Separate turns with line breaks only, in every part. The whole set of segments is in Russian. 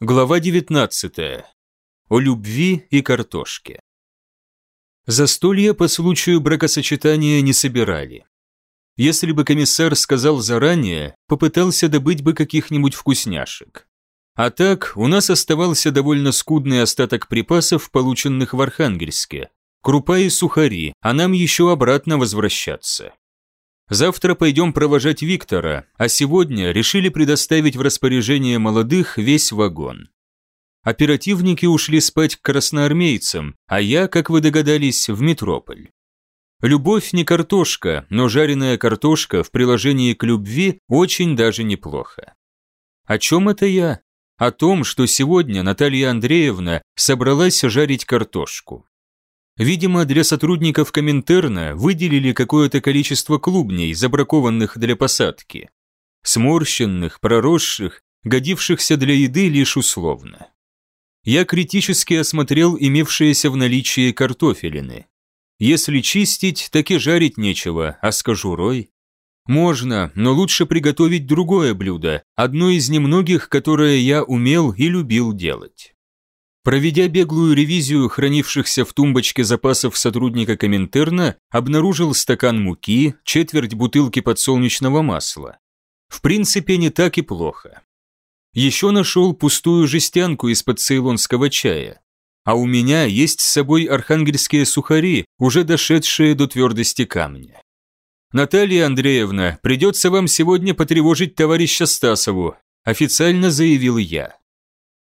Глава 19. О любви и картошке. Застолья по случаю бракосочетания не собирали. Если бы комиссар сказал заранее, попытался добыть бы каких-нибудь вкусняшек. А так, у нас оставался довольно скудный остаток припасов, полученных в Архангельске. Крупа и сухари, а нам еще обратно возвращаться. Завтра пойдем провожать Виктора, а сегодня решили предоставить в распоряжение молодых весь вагон. Оперативники ушли спать к красноармейцам, а я, как вы догадались, в метрополь. Любовь не картошка, но жареная картошка в приложении к любви очень даже неплохо. О чем это я? О том, что сегодня Наталья Андреевна собралась жарить картошку. Видимо, для сотрудников Коминтерна выделили какое-то количество клубней, забракованных для посадки. Сморщенных, проросших, годившихся для еды лишь условно. Я критически осмотрел имевшиеся в наличии картофелины. Если чистить, так и жарить нечего, а с кожурой? Можно, но лучше приготовить другое блюдо, одно из немногих, которое я умел и любил делать. Проведя беглую ревизию хранившихся в тумбочке запасов сотрудника Коминтерна, обнаружил стакан муки, четверть бутылки подсолнечного масла. В принципе, не так и плохо. Еще нашел пустую жестянку из-под цейлонского чая. А у меня есть с собой архангельские сухари, уже дошедшие до твердости камня. «Наталья Андреевна, придется вам сегодня потревожить товарища Стасову», официально заявил я.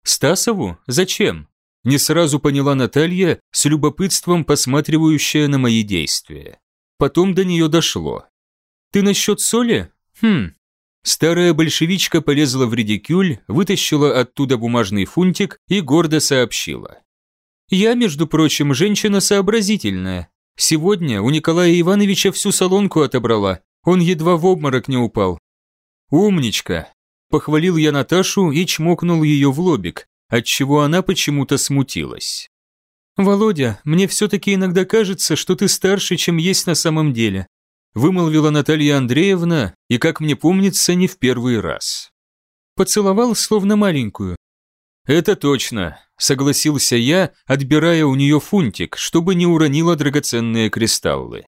Стасову? Зачем? Не сразу поняла Наталья, с любопытством посматривающая на мои действия. Потом до нее дошло. Ты насчет соли? Хм. Старая большевичка полезла в редикюль, вытащила оттуда бумажный фунтик и гордо сообщила. Я, между прочим, женщина сообразительная. Сегодня у Николая Ивановича всю солонку отобрала, он едва в обморок не упал. Умничка, Похвалил я Наташу и чмокнул ее в лобик, отчего она почему-то смутилась. «Володя, мне все-таки иногда кажется, что ты старше, чем есть на самом деле», вымолвила Наталья Андреевна, и, как мне помнится, не в первый раз. Поцеловал, словно маленькую. «Это точно», – согласился я, отбирая у нее фунтик, чтобы не уронила драгоценные кристаллы.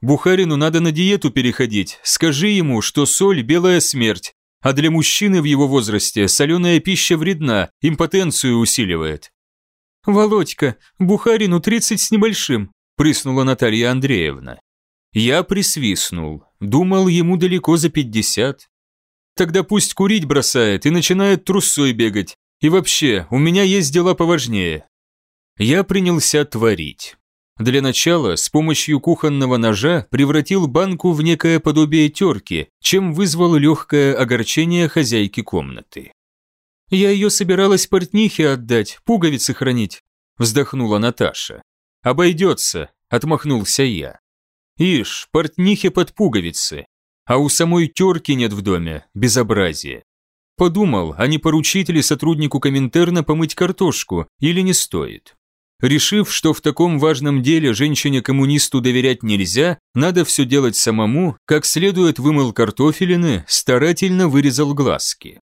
«Бухарину надо на диету переходить, скажи ему, что соль – белая смерть, а для мужчины в его возрасте соленая пища вредна, импотенцию усиливает. «Володька, Бухарину тридцать с небольшим», – прыснула Наталья Андреевна. Я присвистнул, думал, ему далеко за пятьдесят. Тогда пусть курить бросает и начинает трусой бегать. И вообще, у меня есть дела поважнее. Я принялся творить. Для начала с помощью кухонного ножа превратил банку в некое подобие терки, чем вызвал легкое огорчение хозяйки комнаты. «Я ее собиралась портнихе отдать, пуговицы хранить», вздохнула Наташа. «Обойдется», отмахнулся я. «Ишь, портнихе под пуговицы, а у самой терки нет в доме, безобразие». Подумал, а не поручить ли сотруднику Коминтерна помыть картошку, или не стоит. Решив, что в таком важном деле женщине-коммунисту доверять нельзя, надо все делать самому, как следует вымыл картофелины, старательно вырезал глазки.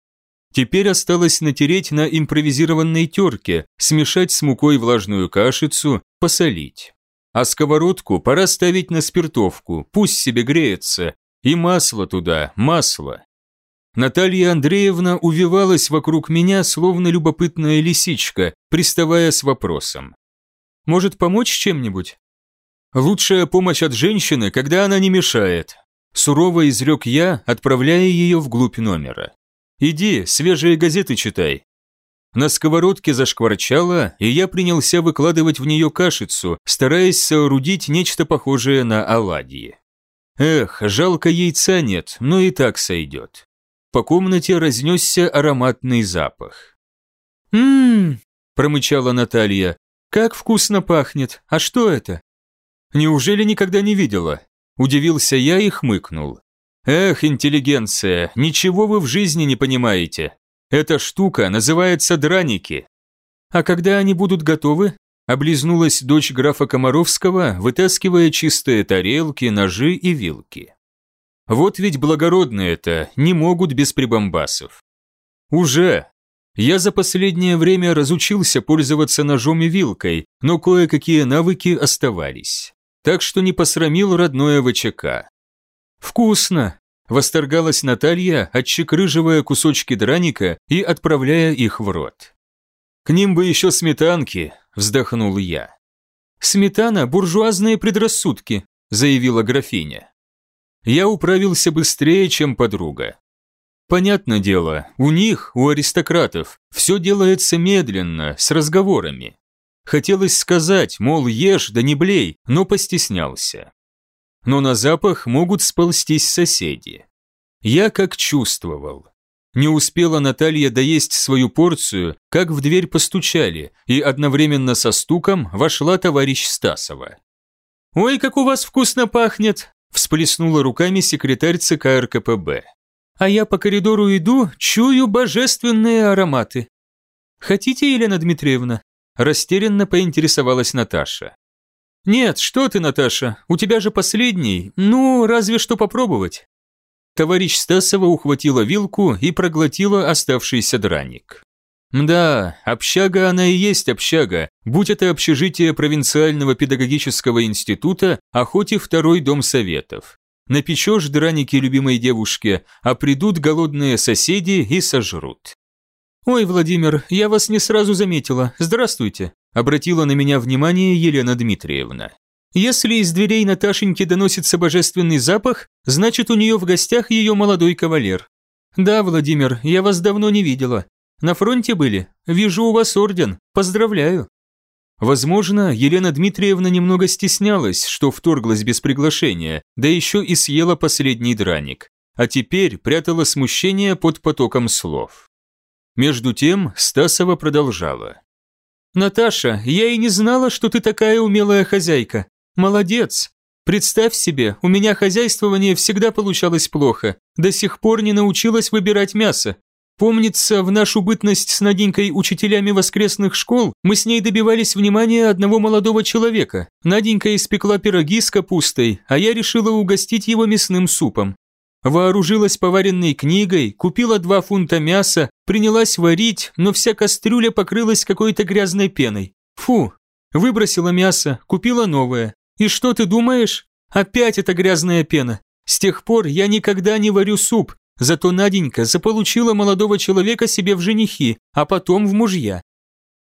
Теперь осталось натереть на импровизированной терке, смешать с мукой влажную кашицу, посолить. А сковородку пора ставить на спиртовку, пусть себе греется, и масло туда, масло. Наталья Андреевна увивалась вокруг меня, словно любопытная лисичка, приставая с вопросом. Может, помочь чем-нибудь? Лучшая помощь от женщины, когда она не мешает. Сурово изрек я, отправляя ее вглубь номера. Иди, свежие газеты читай. На сковородке зашкварчало, и я принялся выкладывать в нее кашицу, стараясь соорудить нечто похожее на оладьи. Эх, жалко яйца нет, но и так сойдет. По комнате разнесся ароматный запах. «М-м-м», промычала Наталья, «Как вкусно пахнет! А что это?» «Неужели никогда не видела?» Удивился я и хмыкнул. «Эх, интеллигенция, ничего вы в жизни не понимаете. Эта штука называется драники». «А когда они будут готовы?» Облизнулась дочь графа Комаровского, вытаскивая чистые тарелки, ножи и вилки. Вот ведь благородные это, не могут без прибамбасов. «Уже!» Я за последнее время разучился пользоваться ножом и вилкой, но кое-какие навыки оставались. Так что не посрамил родное ВЧК. «Вкусно!» – восторгалась Наталья, отчекрыживая кусочки драника и отправляя их в рот. «К ним бы еще сметанки!» – вздохнул я. «Сметана – буржуазные предрассудки», – заявила графиня. Я управился быстрее, чем подруга. Понятное дело, у них, у аристократов, все делается медленно, с разговорами. Хотелось сказать, мол, ешь, да не блей, но постеснялся. Но на запах могут сползтись соседи. Я как чувствовал. Не успела Наталья доесть свою порцию, как в дверь постучали, и одновременно со стуком вошла товарищ Стасова. «Ой, как у вас вкусно пахнет!» – всплеснула руками секретарь ЦК РКПБ а я по коридору иду, чую божественные ароматы. Хотите, Елена Дмитриевна? Растерянно поинтересовалась Наташа. Нет, что ты, Наташа, у тебя же последний, ну, разве что попробовать. Товарищ Стасова ухватила вилку и проглотила оставшийся драник. Да, общага она и есть общага, будь это общежитие провинциального педагогического института, а хоть и второй дом советов. Напечешь драники любимой девушке, а придут голодные соседи и сожрут. «Ой, Владимир, я вас не сразу заметила. Здравствуйте», – обратила на меня внимание Елена Дмитриевна. «Если из дверей Наташеньки доносится божественный запах, значит, у нее в гостях ее молодой кавалер. Да, Владимир, я вас давно не видела. На фронте были? Вижу у вас орден. Поздравляю». Возможно, Елена Дмитриевна немного стеснялась, что вторглась без приглашения, да еще и съела последний драник, а теперь прятала смущение под потоком слов. Между тем Стасова продолжала. «Наташа, я и не знала, что ты такая умелая хозяйка. Молодец. Представь себе, у меня хозяйствование всегда получалось плохо. До сих пор не научилась выбирать мясо. Помнится, в нашу бытность с Наденькой учителями воскресных школ мы с ней добивались внимания одного молодого человека. Наденька испекла пироги с капустой, а я решила угостить его мясным супом. Вооружилась поваренной книгой, купила два фунта мяса, принялась варить, но вся кастрюля покрылась какой-то грязной пеной. Фу, выбросила мясо, купила новое. И что ты думаешь? Опять эта грязная пена. С тех пор я никогда не варю суп, Зато Наденька заполучила молодого человека себе в женихи, а потом в мужья.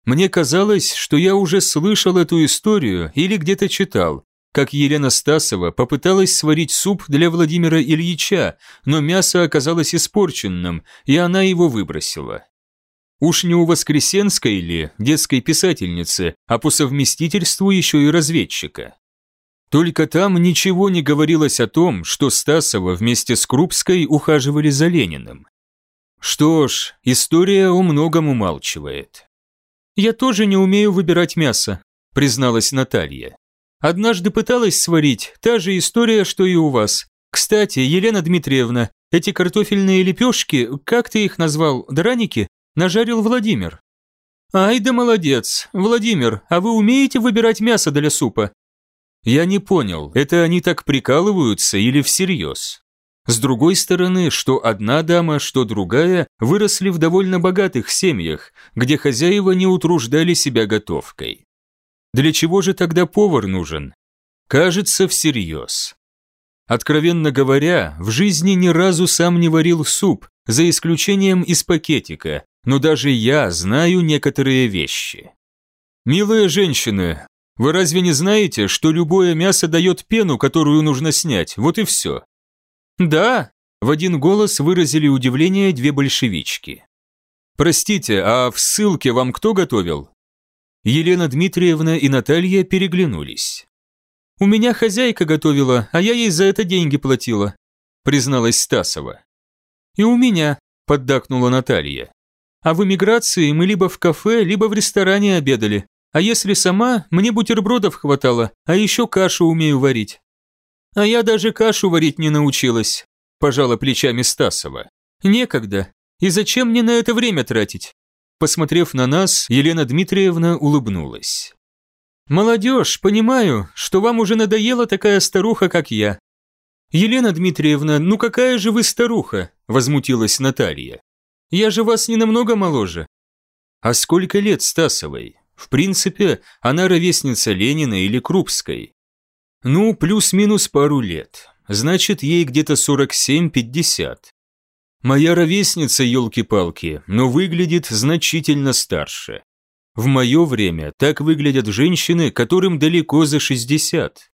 Мне казалось, что я уже слышал эту историю или где-то читал, как Елена Стасова попыталась сварить суп для Владимира Ильича, но мясо оказалось испорченным, и она его выбросила. Уж не у Воскресенской ли, детской писательницы, а по совместительству еще и разведчика. Только там ничего не говорилось о том, что Стасова вместе с Крупской ухаживали за Лениным. Что ж, история о многом умалчивает. «Я тоже не умею выбирать мясо», – призналась Наталья. «Однажды пыталась сварить, та же история, что и у вас. Кстати, Елена Дмитриевна, эти картофельные лепешки, как ты их назвал, драники, нажарил Владимир». «Ай да молодец! Владимир, а вы умеете выбирать мясо для супа? Я не понял, это они так прикалываются или всерьез? С другой стороны, что одна дама, что другая выросли в довольно богатых семьях, где хозяева не утруждали себя готовкой. Для чего же тогда повар нужен? Кажется, всерьез. Откровенно говоря, в жизни ни разу сам не варил суп, за исключением из пакетика, но даже я знаю некоторые вещи. «Милые женщины, вы разве не знаете, что любое мясо дает пену, которую нужно снять? Вот и все». «Да», – в один голос выразили удивление две большевички. «Простите, а в ссылке вам кто готовил?» Елена Дмитриевна и Наталья переглянулись. «У меня хозяйка готовила, а я ей за это деньги платила», – призналась Стасова. «И у меня», – поддакнула Наталья. «А в эмиграции мы либо в кафе, либо в ресторане обедали. А если сама, мне бутербродов хватало, а еще кашу умею варить. А я даже кашу варить не научилась, пожала плечами Стасова. Некогда. И зачем мне на это время тратить? Посмотрев на нас, Елена Дмитриевна улыбнулась. «Молодежь, понимаю, что вам уже надоела такая старуха, как я». «Елена Дмитриевна, ну какая же вы старуха?» – возмутилась Наталья. «Я же вас не намного моложе. А сколько лет Стасовой? В принципе, она ровесница Ленина или Крупской. Ну, плюс-минус пару лет. Значит, ей где-то 47-50. Моя ровесница, елки-палки, но выглядит значительно старше. В мое время так выглядят женщины, которым далеко за 60.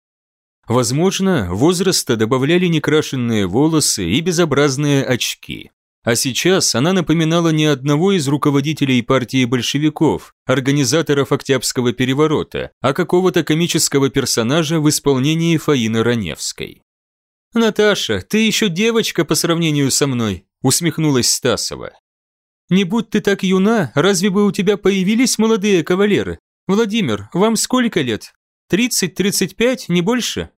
Возможно, возраста добавляли некрашенные волосы и безобразные очки. А сейчас она напоминала не одного из руководителей партии большевиков, организаторов Октябрьского переворота, а какого-то комического персонажа в исполнении Фаины Раневской. «Наташа, ты еще девочка по сравнению со мной», усмехнулась Стасова. Не будь ты так юна, разве бы у тебя появились молодые кавалеры? Владимир, вам сколько лет? Тридцать-тридцать пять, не больше?»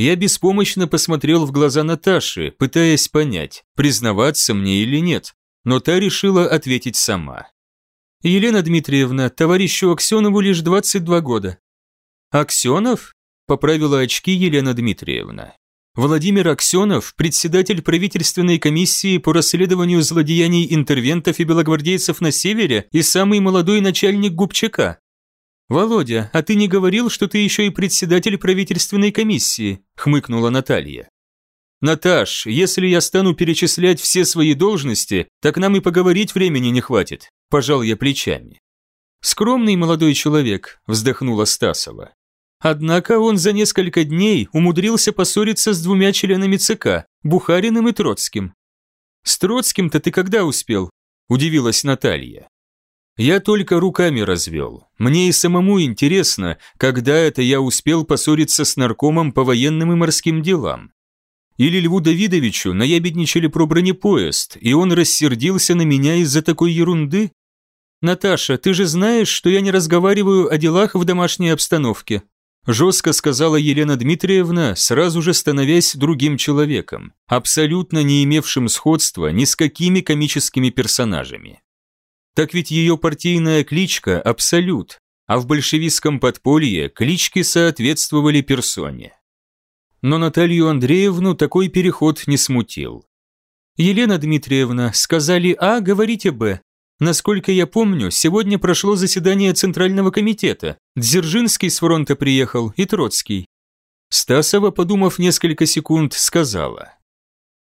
Я беспомощно посмотрел в глаза Наташи, пытаясь понять, признаваться мне или нет, но та решила ответить сама. «Елена Дмитриевна, товарищу Аксенову лишь 22 года». «Аксенов?» – поправила очки Елена Дмитриевна. Владимир Аксенов, председатель правительственной комиссии по расследованию злодеяний интервентов и белогвардейцев на севере и самый молодой начальник Губчака. «Володя, а ты не говорил, что ты еще и председатель правительственной комиссии?» – хмыкнула Наталья. «Наташ, если я стану перечислять все свои должности, так нам и поговорить времени не хватит», – пожал я плечами. «Скромный молодой человек», – вздохнула Стасова. Однако он за несколько дней умудрился поссориться с двумя членами ЦК, Бухариным и Троцким. «С Троцким-то ты когда успел?» – удивилась Наталья. «Я только руками развел. Мне и самому интересно, когда это я успел поссориться с наркомом по военным и морским делам. Или Льву Давидовичу наябедничали про бронепоезд, и он рассердился на меня из-за такой ерунды? Наташа, ты же знаешь, что я не разговариваю о делах в домашней обстановке жестко сказала Елена Дмитриевна, сразу же становясь другим человеком, абсолютно не имевшим сходства ни с какими комическими персонажами. Так ведь ее партийная кличка – Абсолют, а в большевистском подполье клички соответствовали персоне. Но Наталью Андреевну такой переход не смутил. «Елена Дмитриевна, сказали А, говорите Б. Насколько я помню, сегодня прошло заседание Центрального комитета. Дзержинский с фронта приехал и Троцкий. Стасова, подумав несколько секунд, сказала.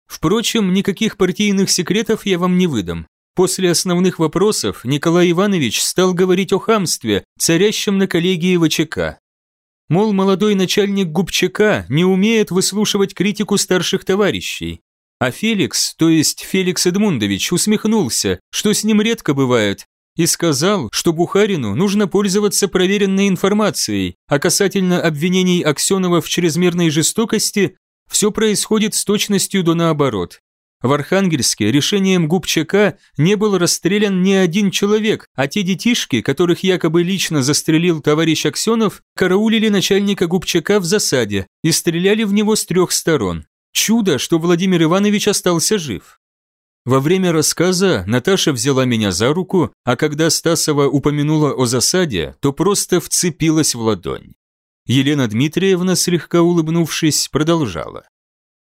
Впрочем, никаких партийных секретов я вам не выдам. После основных вопросов Николай Иванович стал говорить о хамстве, царящем на коллегии ВЧК. Мол, молодой начальник Губчака не умеет выслушивать критику старших товарищей, а Феликс, то есть Феликс Эдмундович, усмехнулся, что с ним редко бывает, и сказал, что Бухарину нужно пользоваться проверенной информацией, а касательно обвинений Аксенова в чрезмерной жестокости, все происходит с точностью до наоборот. В Архангельске решением ГУП ЧК не был расстрелян ни один человек, а те детишки, которых якобы лично застрелил товарищ Аксенов, караулили начальника ГУП ЧК в засаде и стреляли в него с трех сторон. Чудо, что Владимир Иванович остался жив. Во время рассказа Наташа взяла меня за руку, а когда Стасова упомянула о засаде, то просто вцепилась в ладонь. Елена Дмитриевна, слегка улыбнувшись, продолжала.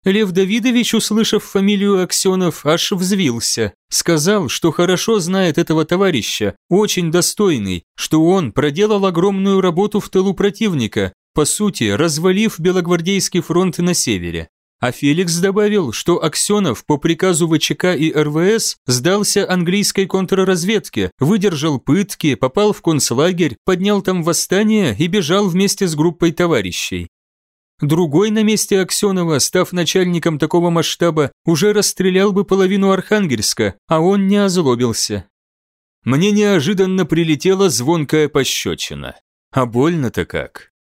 Лев Давидович, услышав фамилию Аксенов, аж взвился. Сказал, что хорошо знает этого товарища, очень достойный, что он проделал огромную работу в тылу противника, по сути, развалив Белогвардейский фронт на севере. А Феликс добавил, что Аксенов по приказу ВЧК и РВС сдался английской контрразведке, выдержал пытки, попал в концлагерь, поднял там восстание и бежал вместе с группой товарищей. Другой на месте Аксенова, став начальником такого масштаба, уже расстрелял бы половину Архангельска, а он не озлобился. Мне неожиданно прилетела звонкая пощечина. А больно-то как.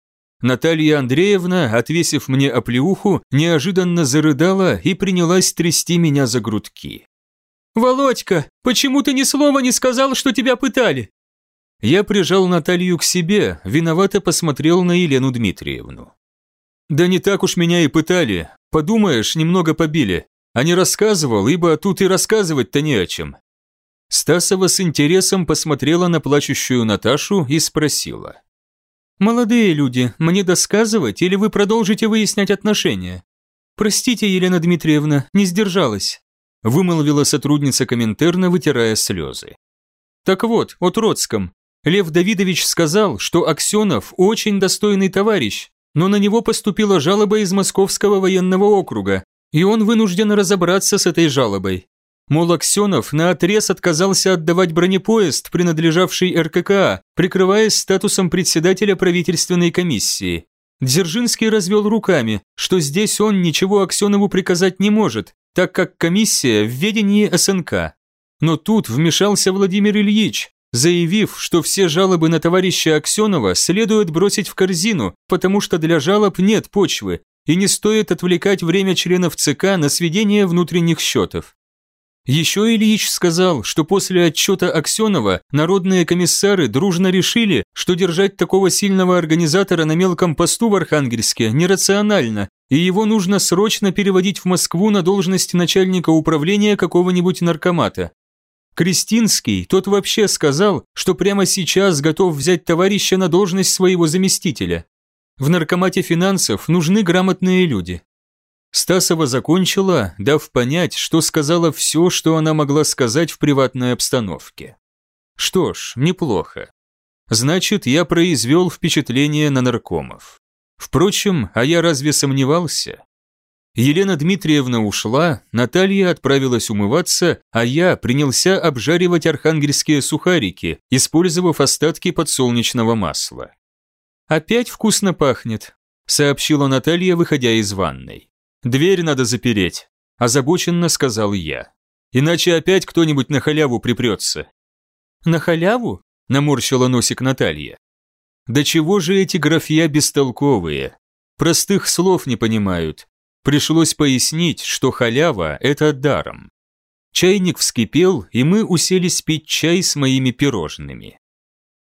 Наталья Андреевна, отвесив мне оплеуху, неожиданно зарыдала и принялась трясти меня за грудки. «Володька, почему ты ни слова не сказал, что тебя пытали?» Я прижал Наталью к себе, виновато посмотрел на Елену Дмитриевну. «Да не так уж меня и пытали. Подумаешь, немного побили. А не рассказывал, ибо тут и рассказывать-то не о чем». Стасова с интересом посмотрела на плачущую Наташу и спросила. «Молодые люди, мне досказывать или вы продолжите выяснять отношения?» «Простите, Елена Дмитриевна, не сдержалась», вымолвила сотрудница Коминтерна, вытирая слезы. Так вот, о Троцком. Лев Давидович сказал, что Аксенов очень достойный товарищ, но на него поступила жалоба из Московского военного округа, и он вынужден разобраться с этой жалобой. Мол, Аксенов наотрез отказался отдавать бронепоезд, принадлежавший РККА, прикрываясь статусом председателя правительственной комиссии. Дзержинский развел руками, что здесь он ничего Аксенову приказать не может, так как комиссия в ведении СНК. Но тут вмешался Владимир Ильич, заявив, что все жалобы на товарища Аксенова следует бросить в корзину, потому что для жалоб нет почвы, и не стоит отвлекать время членов ЦК на сведение внутренних счетов. Еще Ильич сказал, что после отчета Аксенова народные комиссары дружно решили, что держать такого сильного организатора на мелком посту в Архангельске нерационально, и его нужно срочно переводить в Москву на должность начальника управления какого-нибудь наркомата. Кристинский, тот вообще сказал, что прямо сейчас готов взять товарища на должность своего заместителя. В наркомате финансов нужны грамотные люди. Стасова закончила, дав понять, что сказала все, что она могла сказать в приватной обстановке. Что ж, неплохо. Значит, я произвел впечатление на наркомов. Впрочем, а я разве сомневался? Елена Дмитриевна ушла, Наталья отправилась умываться, а я принялся обжаривать архангельские сухарики, использовав остатки подсолнечного масла. «Опять вкусно пахнет», – сообщила Наталья, выходя из ванной. «Дверь надо запереть», – озабоченно сказал я. «Иначе опять кто-нибудь на халяву припрется». «На халяву?» – наморщила носик Наталья. «Да чего же эти графья бестолковые? Простых слов не понимают, Пришлось пояснить, что халява – это даром. Чайник вскипел, и мы уселись пить чай с моими пирожными.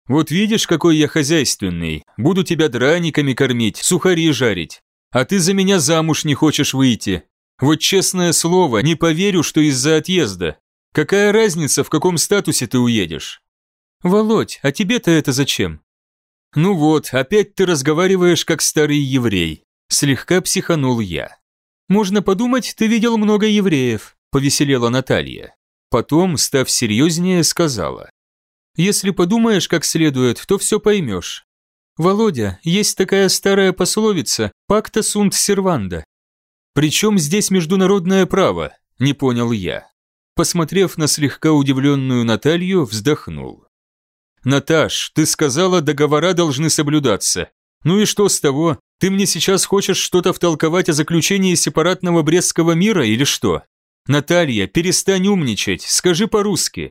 «Вот видишь, какой я хозяйственный, буду тебя драниками кормить, сухари жарить, а ты за меня замуж не хочешь выйти. Вот честное слово, не поверю, что из-за отъезда. Какая разница, в каком статусе ты уедешь?» «Володь, а тебе-то это зачем?» «Ну вот, опять ты разговариваешь как старый еврей», – слегка психанул я. «Можно подумать, ты видел много евреев», – повеселела Наталья. Потом, став серьезнее, сказала. «Если подумаешь как следует, то все поймешь. Володя, есть такая старая пословица «пакта сунт серванда». «Причем здесь международное право?» – не понял я. Посмотрев на слегка удивленную Наталью, вздохнул. «Наташ, ты сказала, договора должны соблюдаться. Ну и что с того? Ты мне сейчас хочешь что-то втолковать о заключении сепаратного Брестского мира или что? Наталья, перестань умничать, скажи по-русски.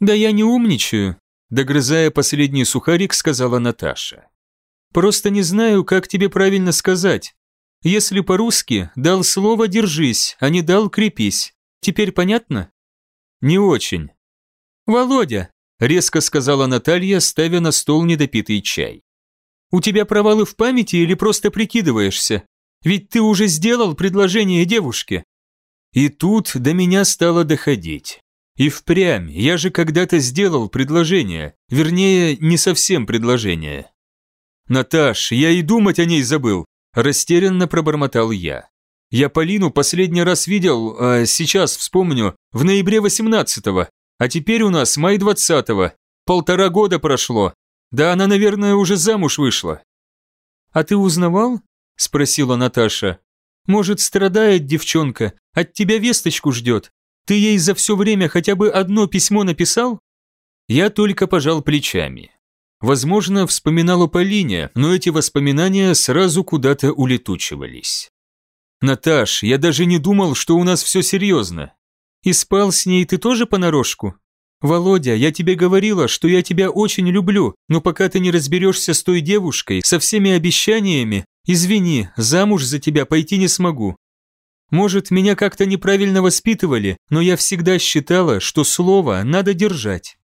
Да я не умничаю, догрызая последний сухарик, сказала Наташа. Просто не знаю, как тебе правильно сказать. Если по-русски, дал слово «держись», а не дал «крепись». Теперь понятно? Не очень. Володя, резко сказала Наталья, ставя на стол недопитый чай. У тебя провалы в памяти или просто прикидываешься? Ведь ты уже сделал предложение девушке». И тут до меня стало доходить. И впрямь, я же когда-то сделал предложение, вернее, не совсем предложение. «Наташ, я и думать о ней забыл», – растерянно пробормотал я. «Я Полину последний раз видел, а сейчас вспомню, в ноябре 18-го, а теперь у нас май 20-го. Полтора года прошло, да она, наверное, уже замуж вышла. А ты узнавал? Спросила Наташа. Может, страдает девчонка, от тебя весточку ждет. Ты ей за все время хотя бы одно письмо написал? Я только пожал плечами. Возможно, вспоминал о Полине, но эти воспоминания сразу куда-то улетучивались. «Наташ, я даже не думал, что у нас все серьезно. И спал с ней ты тоже понарошку?» «Володя, я тебе говорила, что я тебя очень люблю, но пока ты не разберешься с той девушкой, со всеми обещаниями, извини, замуж за тебя пойти не смогу. Может, меня как-то неправильно воспитывали, но я всегда считала, что слово надо держать».